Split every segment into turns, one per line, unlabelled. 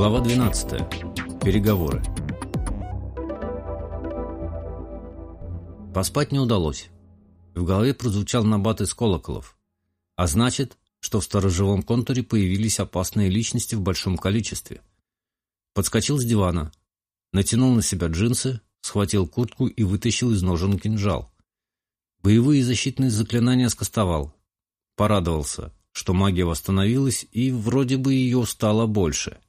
Глава 12. Переговоры. Поспать не удалось. В голове прозвучал набат из колоколов. А значит, что в сторожевом контуре появились опасные личности в большом количестве. Подскочил с дивана, натянул на себя джинсы, схватил куртку и вытащил из ножен кинжал. Боевые защитные заклинания скостовал. Порадовался, что магия восстановилась и вроде бы ее стало больше.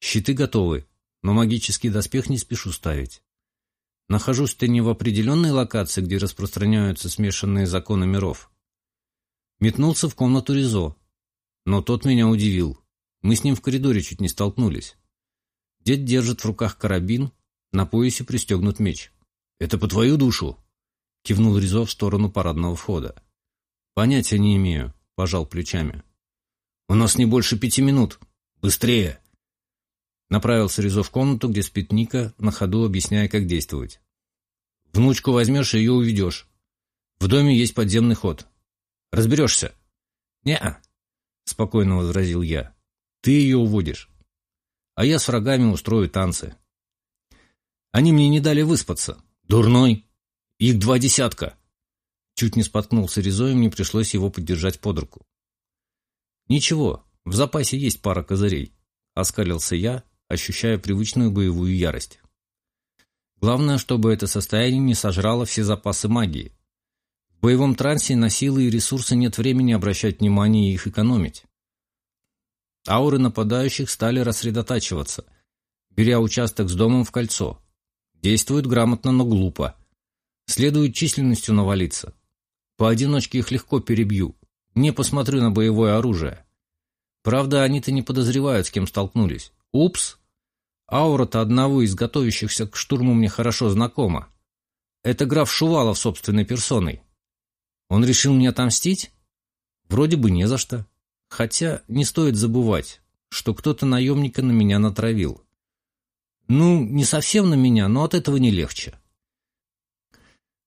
Щиты готовы, но магический доспех не спешу ставить. Нахожусь-то не в определенной локации, где распространяются смешанные законы миров. Метнулся в комнату Ризо, но тот меня удивил. Мы с ним в коридоре чуть не столкнулись. Дед держит в руках карабин, на поясе пристегнут меч. «Это по твою душу?» — кивнул Ризо в сторону парадного входа. «Понятия не имею», — пожал плечами. «У нас не больше пяти минут. Быстрее!» Направился Ризо в комнату, где спит Ника, на ходу объясняя, как действовать. «Внучку возьмешь и ее уведешь. В доме есть подземный ход. Разберешься?» «Не-а», спокойно возразил я. «Ты ее уводишь. А я с врагами устрою танцы. Они мне не дали выспаться. Дурной. Их два десятка». Чуть не споткнулся Ризо, и мне пришлось его поддержать под руку. «Ничего, в запасе есть пара козырей», — оскалился я, ощущая привычную боевую ярость. Главное, чтобы это состояние не сожрало все запасы магии. В боевом трансе на силы и ресурсы нет времени обращать внимание и их экономить. Ауры нападающих стали рассредотачиваться, беря участок с домом в кольцо. Действуют грамотно, но глупо. Следует численностью навалиться. Поодиночке их легко перебью. Не посмотрю на боевое оружие. Правда, они-то не подозревают, с кем столкнулись. Упс! Аура-то одного из готовящихся к штурму мне хорошо знакома. Это граф Шувалов собственной персоной. Он решил мне отомстить? Вроде бы не за что. Хотя не стоит забывать, что кто-то наемника на меня натравил. Ну, не совсем на меня, но от этого не легче.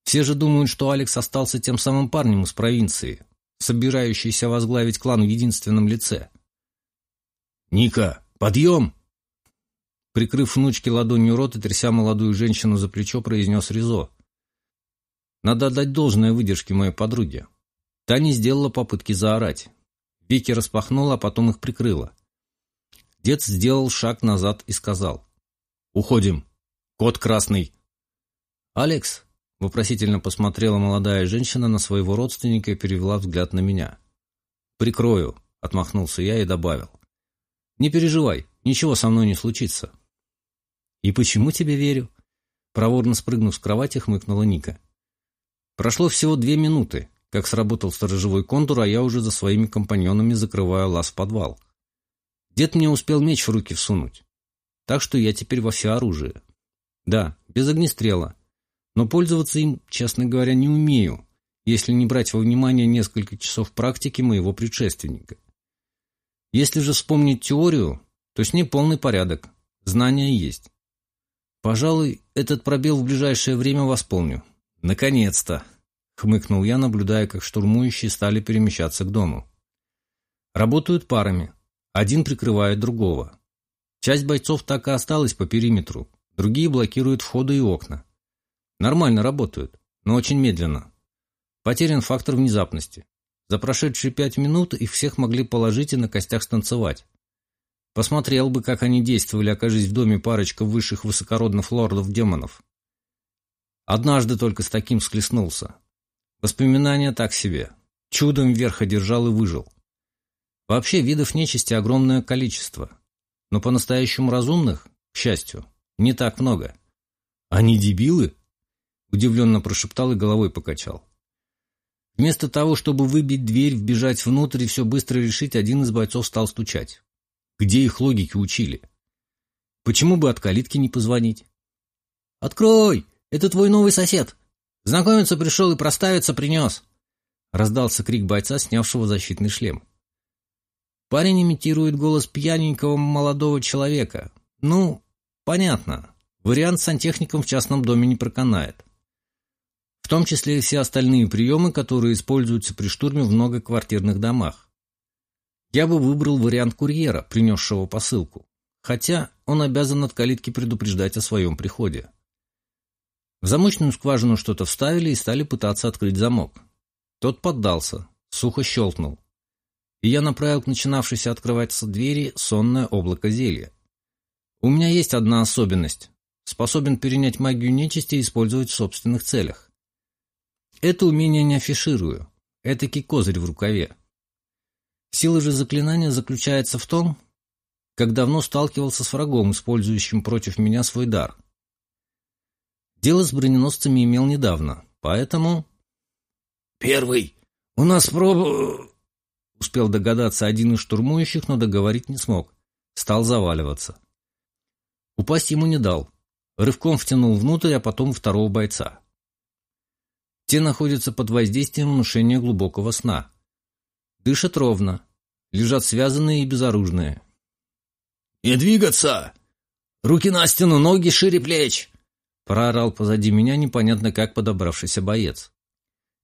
Все же думают, что Алекс остался тем самым парнем из провинции, собирающийся возглавить клан в единственном лице. «Ника, подъем!» Прикрыв внучке ладонью рот и тряся молодую женщину за плечо, произнес Ризо. Надо отдать должное выдержке моей подруге. Та не сделала попытки заорать. Вики распахнула, а потом их прикрыла. Дед сделал шаг назад и сказал. «Уходим. Кот красный». «Алекс?» — вопросительно посмотрела молодая женщина на своего родственника и перевела взгляд на меня. «Прикрою», — отмахнулся я и добавил. «Не переживай, ничего со мной не случится». «И почему тебе верю?» Проворно спрыгнув с кровати, хмыкнула Ника. Прошло всего две минуты, как сработал сторожевой контур, а я уже за своими компаньонами закрываю лаз в подвал. Дед мне успел меч в руки всунуть. Так что я теперь во всеоружие. Да, без огнестрела. Но пользоваться им, честно говоря, не умею, если не брать во внимание несколько часов практики моего предшественника. Если же вспомнить теорию, то с ней полный порядок. Знания есть. Пожалуй, этот пробел в ближайшее время восполню. Наконец-то! Хмыкнул я, наблюдая, как штурмующие стали перемещаться к дому. Работают парами. Один прикрывает другого. Часть бойцов так и осталась по периметру, другие блокируют входы и окна. Нормально работают, но очень медленно. Потерян фактор внезапности. За прошедшие пять минут их всех могли положить и на костях станцевать. Посмотрел бы, как они действовали, окажись в доме парочка высших высокородных лордов-демонов. Однажды только с таким схлестнулся. Воспоминания так себе. Чудом вверх одержал и выжил. Вообще, видов нечисти огромное количество. Но по-настоящему разумных, к счастью, не так много. Они дебилы? Удивленно прошептал и головой покачал. Вместо того, чтобы выбить дверь, вбежать внутрь и все быстро решить, один из бойцов стал стучать. Где их логики учили? Почему бы от калитки не позвонить? «Открой! Это твой новый сосед! Знакомиться пришел и проставиться принес!» Раздался крик бойца, снявшего защитный шлем. Парень имитирует голос пьяненького молодого человека. Ну, понятно. Вариант с сантехником в частном доме не проканает. В том числе и все остальные приемы, которые используются при штурме в многоквартирных домах. Я бы выбрал вариант курьера, принесшего посылку. хотя он обязан от калитки предупреждать о своем приходе. В замочную скважину что-то вставили и стали пытаться открыть замок. Тот поддался, сухо щелкнул. И я направил к начинавшейся открываться двери сонное облако зелья. У меня есть одна особенность. Способен перенять магию нечисти и использовать в собственных целях. Это умение не афиширую. Этакий козырь в рукаве. Сила же заклинания заключается в том, как давно сталкивался с врагом, использующим против меня свой дар. Дело с броненосцами имел недавно, поэтому...
«Первый! У нас проб...»
Успел догадаться один из штурмующих, но договорить не смог. Стал заваливаться. Упасть ему не дал. Рывком втянул внутрь, а потом второго бойца. Те находятся под воздействием внушения глубокого сна. Дышат ровно, лежат связанные и безоружные.
«Не двигаться! Руки на стену, ноги шире плеч!»
Проорал позади меня непонятно как подобравшийся боец.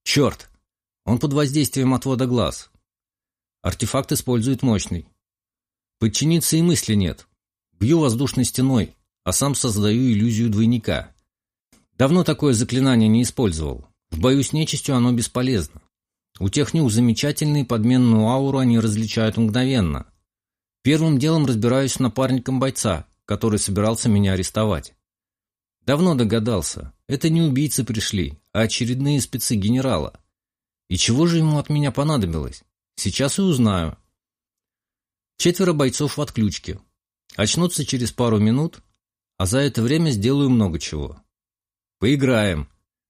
«Черт! Он под воздействием отвода глаз. Артефакт использует мощный. Подчиниться и мысли нет. Бью воздушной стеной, а сам создаю иллюзию двойника. Давно такое заклинание не использовал. В бою с нечистью оно бесполезно. У технюк замечательные подменную ауру они различают мгновенно. Первым делом разбираюсь с напарником бойца, который собирался меня арестовать. Давно догадался, это не убийцы пришли, а очередные спецы генерала. И чего же ему от меня понадобилось? Сейчас и узнаю. Четверо бойцов в отключке. Очнутся через пару минут, а за это время сделаю много чего. Поиграем.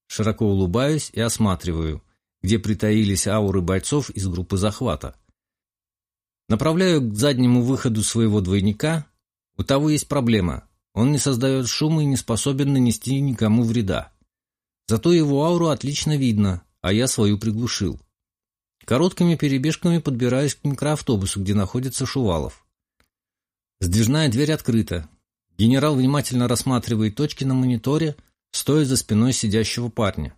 Широко улыбаюсь и осматриваю, где притаились ауры бойцов из группы захвата. Направляю к заднему выходу своего двойника. У того есть проблема. Он не создает шума и не способен нанести никому вреда. Зато его ауру отлично видно, а я свою приглушил. Короткими перебежками подбираюсь к микроавтобусу, где находится Шувалов. Сдвижная дверь открыта. Генерал внимательно рассматривает точки на мониторе, стоя за спиной сидящего парня.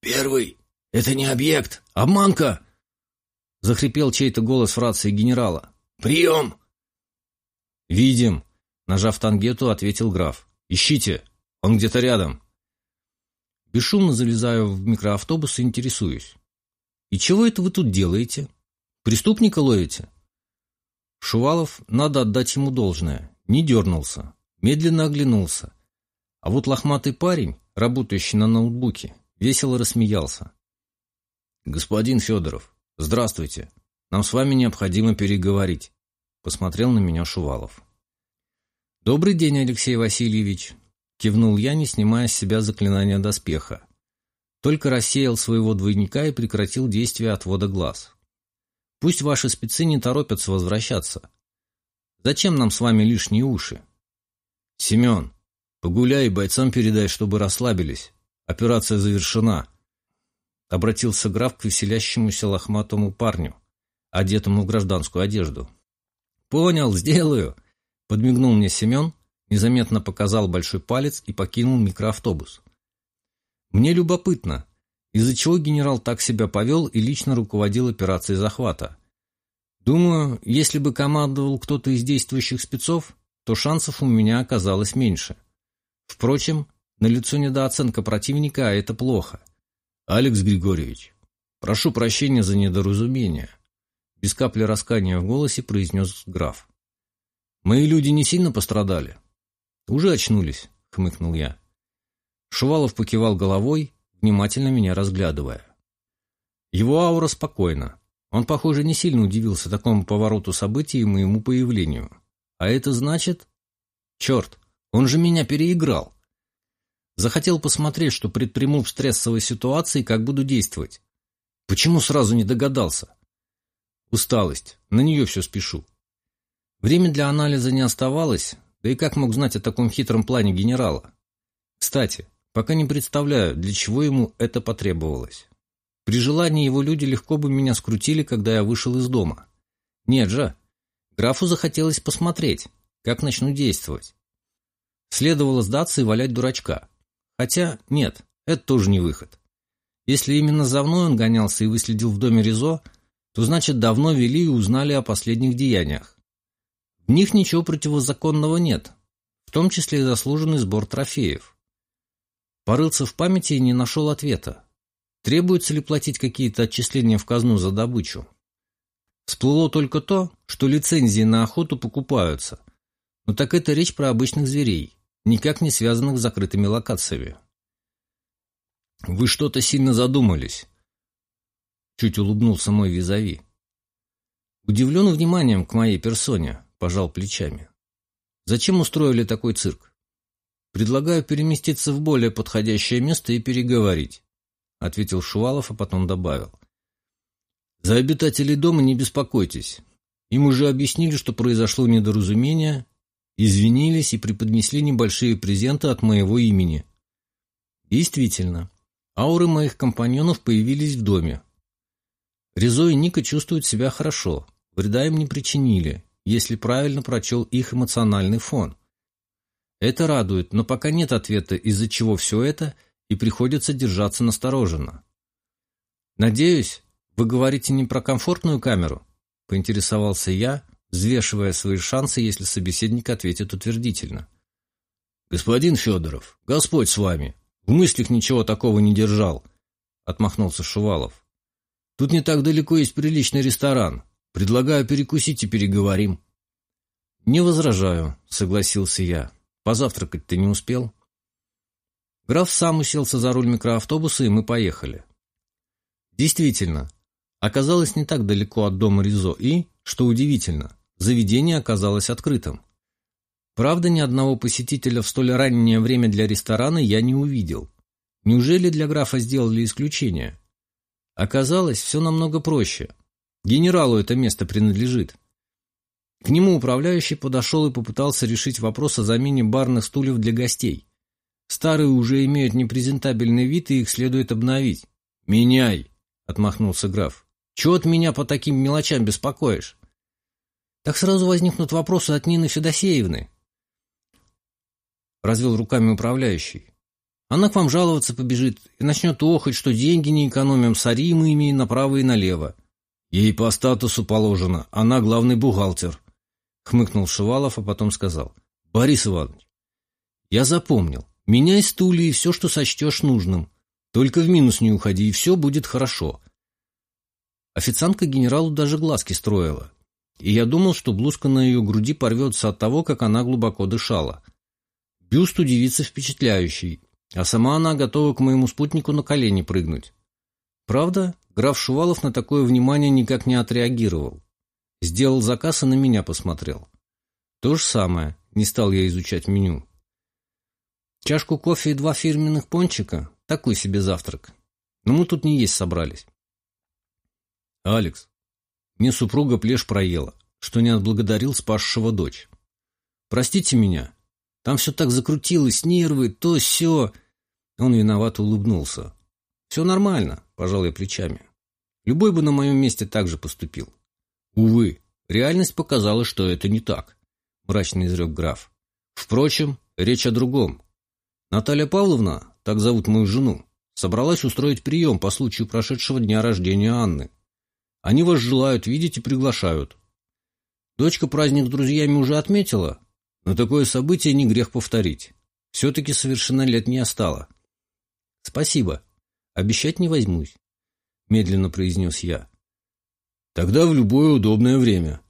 «Первый! Это не объект! Обманка!»
Захрипел чей-то голос в рации генерала.
«Прием!»
«Видим!» Нажав тангету, ответил граф. «Ищите! Он где-то рядом!» Бесшумно залезаю в микроавтобус и интересуюсь. «И чего это вы тут делаете? Преступника ловите?» Шувалов, надо отдать ему должное, не дернулся, медленно оглянулся. А вот лохматый парень, работающий на ноутбуке, весело рассмеялся. «Господин Федоров, «Здравствуйте. Нам с вами необходимо переговорить», — посмотрел на меня Шувалов. «Добрый день, Алексей Васильевич», — кивнул я, не снимая с себя заклинания доспеха. Только рассеял своего двойника и прекратил действие отвода глаз. «Пусть ваши спецы не торопятся возвращаться. Зачем нам с вами лишние уши?» «Семен, погуляй и бойцам передай, чтобы расслабились. Операция завершена», — обратился граф к веселящемуся лохматому парню, одетому в гражданскую одежду. «Понял, сделаю!» — подмигнул мне Семен, незаметно показал большой палец и покинул микроавтобус. «Мне любопытно, из-за чего генерал так себя повел и лично руководил операцией захвата. Думаю, если бы командовал кто-то из действующих спецов, то шансов у меня оказалось меньше. Впрочем, налицо недооценка противника, а это плохо. «Алекс Григорьевич, прошу прощения за недоразумение», без капли раскания в голосе произнес граф. «Мои люди не сильно пострадали?» «Уже очнулись», — хмыкнул я. Шувалов покивал головой, внимательно меня разглядывая. Его аура спокойна. Он, похоже, не сильно удивился такому повороту событий и моему появлению. А это значит... Черт, он же меня переиграл. Захотел посмотреть, что предприму в стрессовой ситуации, как буду действовать. Почему сразу не догадался? Усталость. На нее все спешу. Время для анализа не оставалось, да и как мог знать о таком хитром плане генерала? Кстати, пока не представляю, для чего ему это потребовалось. При желании его люди легко бы меня скрутили, когда я вышел из дома. Нет же, графу захотелось посмотреть, как начну действовать. Следовало сдаться и валять дурачка. Хотя, нет, это тоже не выход. Если именно за мной он гонялся и выследил в доме Ризо, то значит давно вели и узнали о последних деяниях. В них ничего противозаконного нет, в том числе и заслуженный сбор трофеев. Порылся в памяти и не нашел ответа. Требуется ли платить какие-то отчисления в казну за добычу? Всплыло только то, что лицензии на охоту покупаются. Но так это речь про обычных зверей, никак не связанных с закрытыми локациями. «Вы что-то сильно задумались», — чуть улыбнулся мой визави. Удивлен вниманием к моей персоне, пожал плечами. Зачем устроили такой цирк? Предлагаю переместиться в более подходящее место и переговорить, ответил Шувалов, а потом добавил. За обитателей дома не беспокойтесь. Им уже объяснили, что произошло недоразумение, извинились и преподнесли небольшие презенты от моего имени. Действительно, ауры моих компаньонов появились в доме. Резо и Ника чувствуют себя хорошо, Вреда им не причинили, если правильно прочел их эмоциональный фон. Это радует, но пока нет ответа, из-за чего все это, и приходится держаться настороженно. «Надеюсь, вы говорите не про комфортную камеру?» – поинтересовался я, взвешивая свои шансы, если собеседник ответит утвердительно. «Господин Федоров, Господь с вами! В мыслях ничего такого не держал!» – отмахнулся Шувалов. «Тут не так далеко есть приличный ресторан. Предлагаю перекусить и переговорим». «Не возражаю», — согласился я. «Позавтракать ты не успел?» Граф сам уселся за руль микроавтобуса, и мы поехали. Действительно, оказалось не так далеко от дома Ризо, и, что удивительно, заведение оказалось открытым. Правда, ни одного посетителя в столь раннее время для ресторана я не увидел. Неужели для графа сделали исключение? Оказалось, все намного проще. Генералу это место принадлежит. К нему управляющий подошел и попытался решить вопрос о замене барных стульев для гостей. Старые уже имеют непрезентабельный вид, и их следует обновить. «Меняй!» — отмахнулся граф. «Чего ты меня по таким мелочам беспокоишь?» «Так сразу возникнут вопросы от Нины Федосеевны», — развел руками управляющий. «Она к вам жаловаться побежит и начнет охать, что деньги не экономим, сари мы имеем направо и налево. Ей по статусу положено, она главный бухгалтер. Хмыкнул Шувалов, а потом сказал. Борис Иванович, я запомнил. Меняй стулья и все, что сочтешь нужным. Только в минус не уходи, и все будет хорошо. Официантка генералу даже глазки строила. И я думал, что блузка на ее груди порвется от того, как она глубоко дышала. Бюст у девицы впечатляющий, а сама она готова к моему спутнику на колени прыгнуть. Правда, граф Шувалов на такое внимание никак не отреагировал. Сделал заказ и на меня посмотрел. То же самое, не стал я изучать меню. Чашку кофе и два фирменных пончика – такой себе завтрак. Но мы тут не есть собрались. Алекс, мне супруга плешь проела, что не отблагодарил спасшего дочь. Простите меня, там все так закрутилось, нервы, то все. Он виновато улыбнулся. Все нормально, пожал я плечами. Любой бы на моем месте так же поступил. Увы, реальность показала, что это не так, мрачно изрек граф. Впрочем, речь о другом. Наталья Павловна, так зовут мою жену, собралась устроить прием по случаю прошедшего дня рождения Анны. Они вас желают видеть и приглашают. Дочка праздник с друзьями уже отметила, но такое событие не грех повторить. Все-таки совершеннолетняя стала. Спасибо, Обещать не возьмусь, медленно произнес я. Тогда в любое удобное время.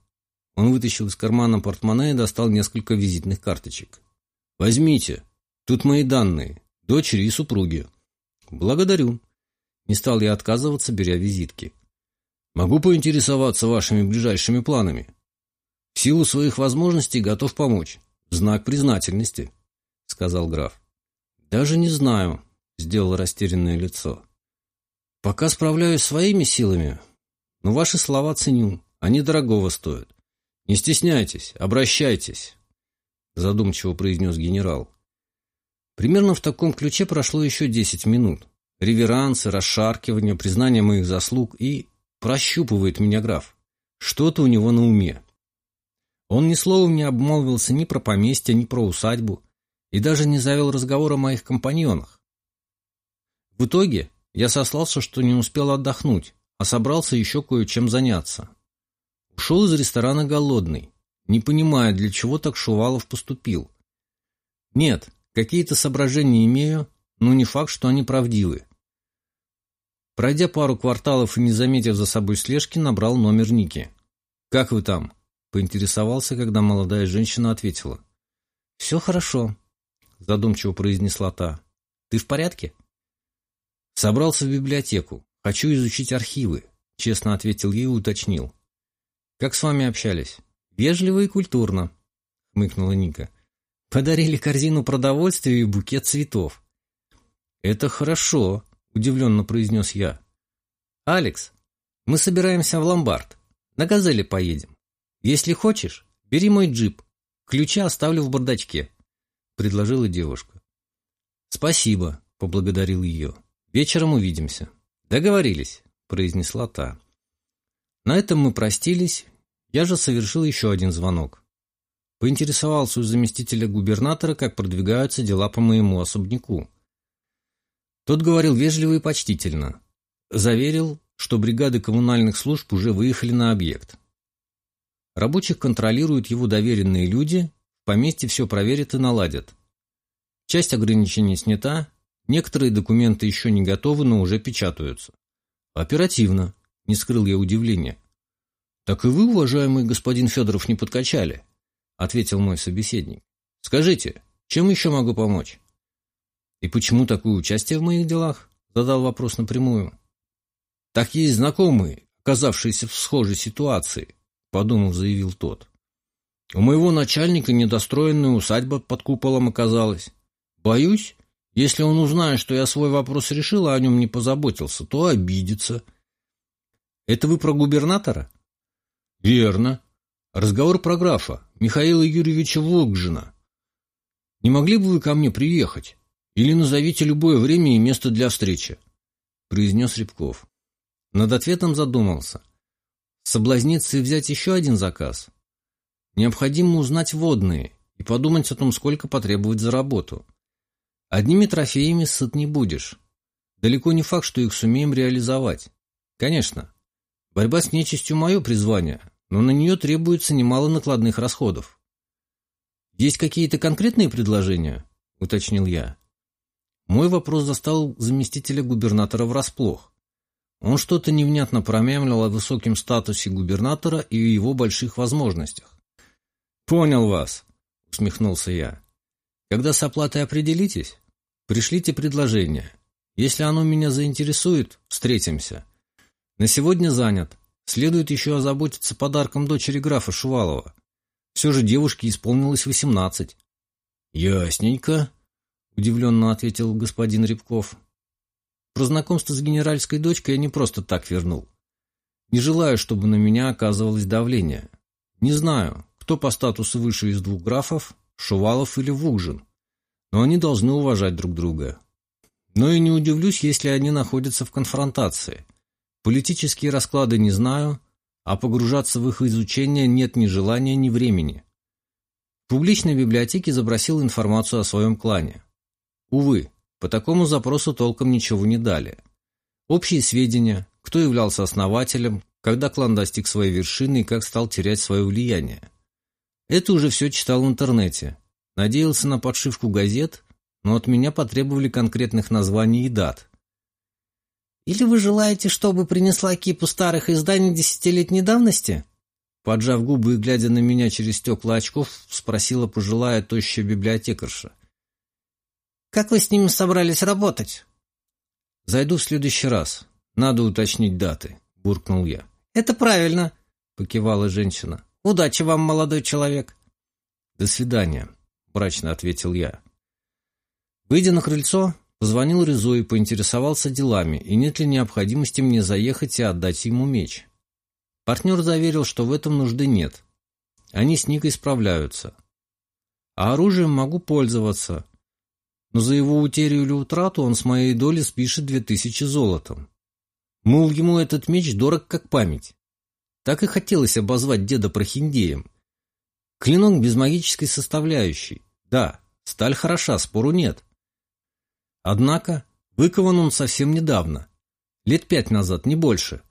Он вытащил из кармана портмоне и достал несколько визитных карточек. Возьмите. Тут мои данные, дочери и супруги. Благодарю. Не стал я отказываться, беря визитки. Могу поинтересоваться вашими ближайшими планами. В силу своих возможностей готов помочь. знак признательности, сказал граф. Даже не знаю, сделал растерянное лицо. «Пока справляюсь своими силами, но ваши слова ценю, они дорогого стоят. Не стесняйтесь, обращайтесь», задумчиво произнес генерал. Примерно в таком ключе прошло еще десять минут. Реверансы, расшаркивание, признание моих заслуг и... Прощупывает меня граф. Что-то у него на уме. Он ни словом не обмолвился ни про поместье, ни про усадьбу, и даже не завел разговор о моих компаньонах. В итоге я сослался, что не успел отдохнуть, а собрался еще кое-чем заняться. Ушел из ресторана голодный. не понимая, для чего так Шувалов поступил. Нет, какие-то соображения имею, но не факт, что они правдивы. Пройдя пару кварталов и не заметив за собой слежки, набрал номер Ники. «Как вы там?» — поинтересовался, когда молодая женщина ответила. «Все хорошо», — задумчиво произнесла та. «Ты в порядке?» «Собрался в библиотеку. Хочу изучить архивы», — честно ответил ей и уточнил. «Как с вами общались?» «Вежливо и культурно», — хмыкнула Ника. «Подарили корзину продовольствия и букет цветов». «Это хорошо», — удивленно произнес я. «Алекс, мы собираемся в ломбард. На «Газели» поедем. Если хочешь, бери мой джип. Ключи оставлю в бардачке», — предложила девушка. «Спасибо», — поблагодарил ее. «Вечером увидимся». «Договорились», — произнесла та. На этом мы простились, я же совершил еще один звонок. Поинтересовался у заместителя губернатора, как продвигаются дела по моему особняку. Тот говорил вежливо и почтительно. Заверил, что бригады коммунальных служб уже выехали на объект. Рабочих контролируют его доверенные люди, в поместье все проверят и наладят. Часть ограничений снята, некоторые документы еще не готовы, но уже печатаются. Оперативно, не скрыл я удивления. «Так и вы, уважаемый господин Федоров, не подкачали», — ответил мой собеседник. «Скажите, чем еще могу помочь?» «И почему такое участие в моих делах?» — задал вопрос напрямую. «Так есть знакомые, оказавшиеся в схожей ситуации», — подумав, заявил тот. «У моего начальника недостроенная усадьба под куполом оказалась. Боюсь, если он узнает, что я свой вопрос решил, а о нем не позаботился, то обидится». «Это вы про губернатора?» Верно. Разговор про графа Михаила Юрьевича Волгжина. Не могли бы вы ко мне приехать? Или назовите любое время и место для встречи? Произнес Рябков. Над ответом задумался. Соблазниться и взять еще один заказ? Необходимо узнать водные и подумать о том, сколько потребовать за работу. Одними трофеями сыт не будешь. Далеко не факт, что их сумеем реализовать. Конечно, Борьба с нечистью – мое призвание, но на нее требуется немало накладных расходов. «Есть какие-то конкретные предложения?» – уточнил я. Мой вопрос застал заместителя губернатора врасплох. Он что-то невнятно промямлил о высоком статусе губернатора и его больших возможностях. «Понял вас», — усмехнулся я. «Когда с оплатой определитесь, пришлите предложение. Если оно меня заинтересует, встретимся. На сегодня занят. Следует еще озаботиться подарком дочери графа Шувалова. Все же девушке исполнилось восемнадцать. «Ясненько», — удивленно ответил господин Рябков. «Про знакомство с генеральской дочкой я не просто так вернул. Не желаю, чтобы на меня оказывалось давление. Не знаю, кто по статусу выше из двух графов, Шувалов или Вугжин, но они должны уважать друг друга. Но и не удивлюсь, если они находятся в конфронтации. Политические расклады не знаю, а погружаться в их изучение нет ни желания, ни времени. В публичной библиотеке забросил информацию о своем клане. Увы, по такому запросу толком ничего не дали. Общие сведения, кто являлся основателем, когда клан достиг своей вершины и как стал терять свое влияние. Это уже все читал в интернете. Надеялся на подшивку газет, но от меня потребовали конкретных названий и дат. Или вы желаете, чтобы принесла кипу старых изданий десятилетней давности?» Поджав губы и глядя на меня через стекла очков, спросила пожилая тощая библиотекарша. «Как вы с ними собрались работать?» «Зайду в следующий раз. Надо уточнить даты», — буркнул я.
«Это правильно», —
покивала женщина.
«Удачи вам, молодой человек».
«До свидания», — мрачно ответил я. Выйдя на крыльцо, Позвонил Резо и поинтересовался делами, и нет ли необходимости мне заехать и отдать ему меч. Партнер заверил, что в этом нужды нет. Они с Никой справляются. А оружием могу пользоваться. Но за его утерю или утрату он с моей доли спишет две тысячи золотом. Мол, ему этот меч дорог как память. Так и хотелось обозвать деда прохиндеем. Клинок без магической составляющей. Да, сталь хороша, спору нет. Однако выкован он совсем недавно, лет пять назад, не больше.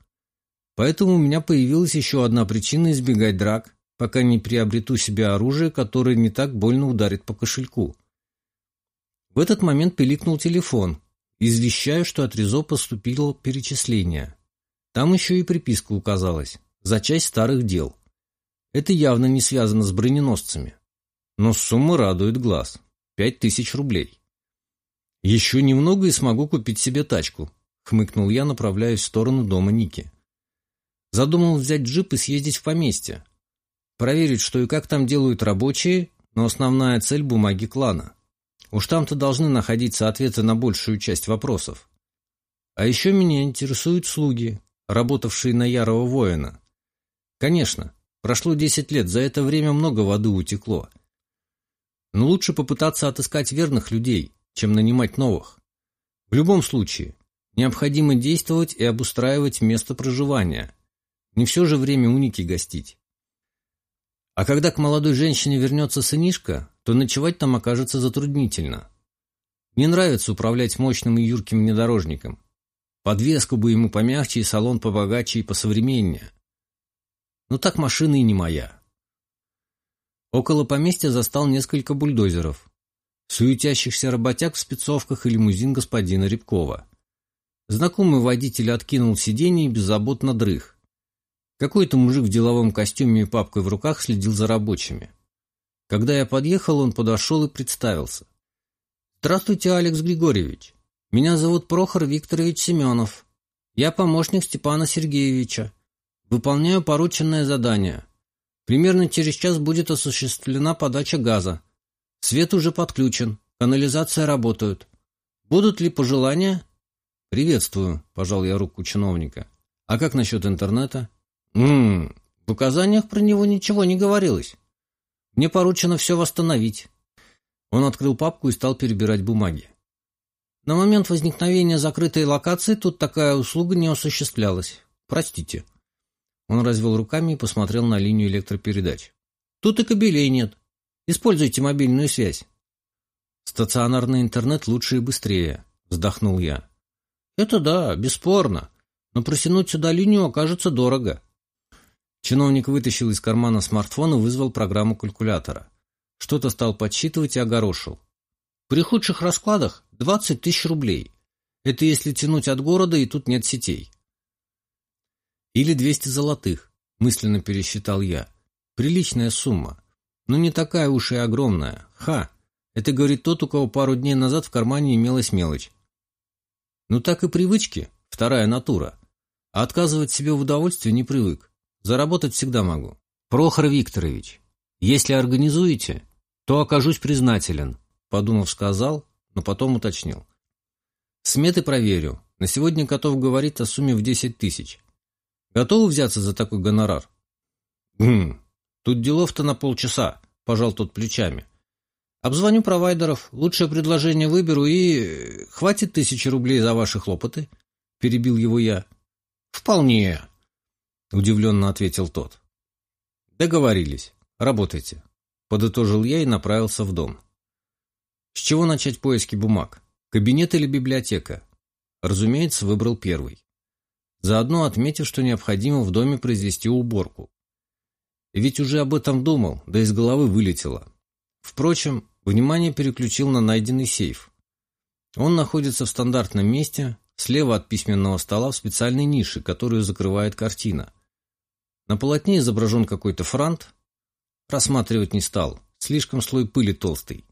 Поэтому у меня появилась еще одна причина избегать драк пока не приобрету себе оружие, которое не так больно ударит по кошельку. В этот момент пиликнул телефон. Извещаю, что от Резо поступило перечисление. Там еще и приписка указалась. За часть старых дел. Это явно не связано с броненосцами. Но сумма радует глаз. Пять тысяч рублей. Еще немного и смогу купить себе тачку, хмыкнул я, направляясь в сторону дома Ники. Задумал взять джип и съездить в поместье. Проверить, что и как там делают рабочие, но основная цель – бумаги клана. Уж там-то должны находиться ответы на большую часть вопросов. А еще меня интересуют слуги, работавшие на ярого воина. Конечно, прошло 10 лет, за это время много воды утекло. Но лучше попытаться отыскать верных людей, чем нанимать новых. В любом случае, необходимо действовать и обустраивать место проживания. Не все же время у Ники гостить. А когда к молодой женщине вернется сынишка, то ночевать там окажется затруднительно. Не нравится управлять мощным и юрким внедорожником. Подвеску бы ему помягче и салон побогаче и посовременнее. Но так машина и не моя. Около поместья застал несколько бульдозеров, суетящихся работяг в спецовках и лимузин господина Рябкова. Знакомый водитель откинул сиденье и беззаботно дрых. Какой-то мужик в деловом костюме и папкой в руках следил за рабочими. Когда я подъехал, он подошел и представился. «Здравствуйте, Алекс Григорьевич. Меня зовут Прохор Викторович Семенов. Я помощник Степана Сергеевича. Выполняю порученное задание. Примерно через час будет осуществлена подача газа. Свет уже подключен, канализация работает. Будут ли пожелания? Приветствую, пожал я руку чиновника. А как насчет интернета? Ммм, в указаниях про него ничего не говорилось. Мне поручено все восстановить. Он открыл папку и стал перебирать бумаги. На момент возникновения закрытой локации тут такая услуга не осуществлялась. Простите. Он развел руками и посмотрел на линию электропередач. Тут и кабелей нет. Используйте мобильную связь. Стационарный интернет лучше и быстрее, вздохнул я. Это да, бесспорно. Но просянуть сюда линию окажется дорого. Чиновник вытащил из кармана смартфон и вызвал программу калькулятора. Что-то стал подсчитывать и огорошил. При худших раскладах 20 тысяч рублей. Это если тянуть от города, и тут нет сетей. Или 200 золотых, мысленно пересчитал я. Приличная сумма. Но не такая уж и огромная. Ха! Это говорит тот, у кого пару дней назад в кармане имелась мелочь. Ну так и привычки, вторая натура. А отказывать себе в удовольствии не привык. Заработать всегда могу. Прохор Викторович, если организуете, то окажусь признателен, подумав, сказал, но потом уточнил. Сметы проверю. На сегодня готов говорить о сумме в 10 тысяч. Готовы взяться за такой гонорар? Гм, тут делов-то на полчаса, пожал тот плечами. Обзвоню провайдеров, лучшее предложение выберу и... Хватит тысячи рублей за ваши хлопоты? Перебил его я. Вполне, удивленно ответил тот. Договорились. Работайте. Подытожил я и направился в дом. С чего начать поиски бумаг? Кабинет или библиотека? Разумеется, выбрал первый заодно отметив, что необходимо в доме произвести уборку. Ведь уже об этом думал, да из головы вылетело. Впрочем, внимание переключил на найденный сейф. Он находится в стандартном месте, слева от письменного стола в специальной нише, которую закрывает картина. На полотне изображен какой-то франт. Рассматривать не стал, слишком слой пыли толстый.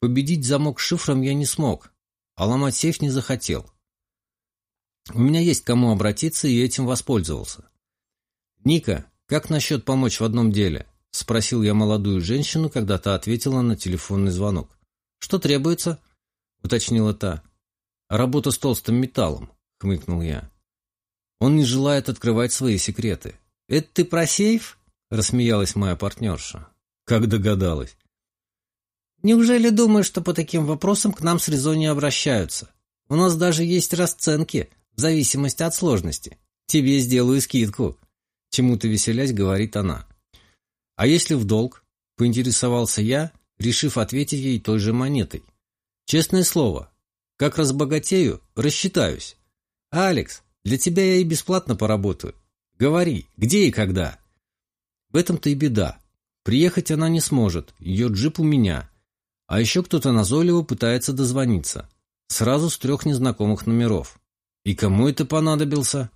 Победить замок шифром я не смог, а ломать сейф не захотел. У меня есть кому обратиться, и этим воспользовался. «Ника, как насчет помочь в одном деле?» — спросил я молодую женщину, когда та ответила на телефонный звонок. «Что требуется?» — уточнила та. «Работа с толстым металлом», — хмыкнул я. «Он не желает открывать свои секреты». «Это ты про сейф?» — рассмеялась моя партнерша. «Как догадалась?» «Неужели думаешь, что по таким вопросам к нам с Резони обращаются? У нас даже есть расценки», в зависимости от сложности. Тебе сделаю скидку. Чему-то веселясь, говорит она. А если в долг? Поинтересовался я, решив ответить ей той же монетой. Честное слово, как разбогатею, рассчитаюсь. Алекс, для тебя я и бесплатно поработаю. Говори, где и когда? В этом-то и беда. Приехать она не сможет, ее джип у меня. А еще кто-то назойливо пытается дозвониться. Сразу с трех незнакомых номеров. И кому это понадобился?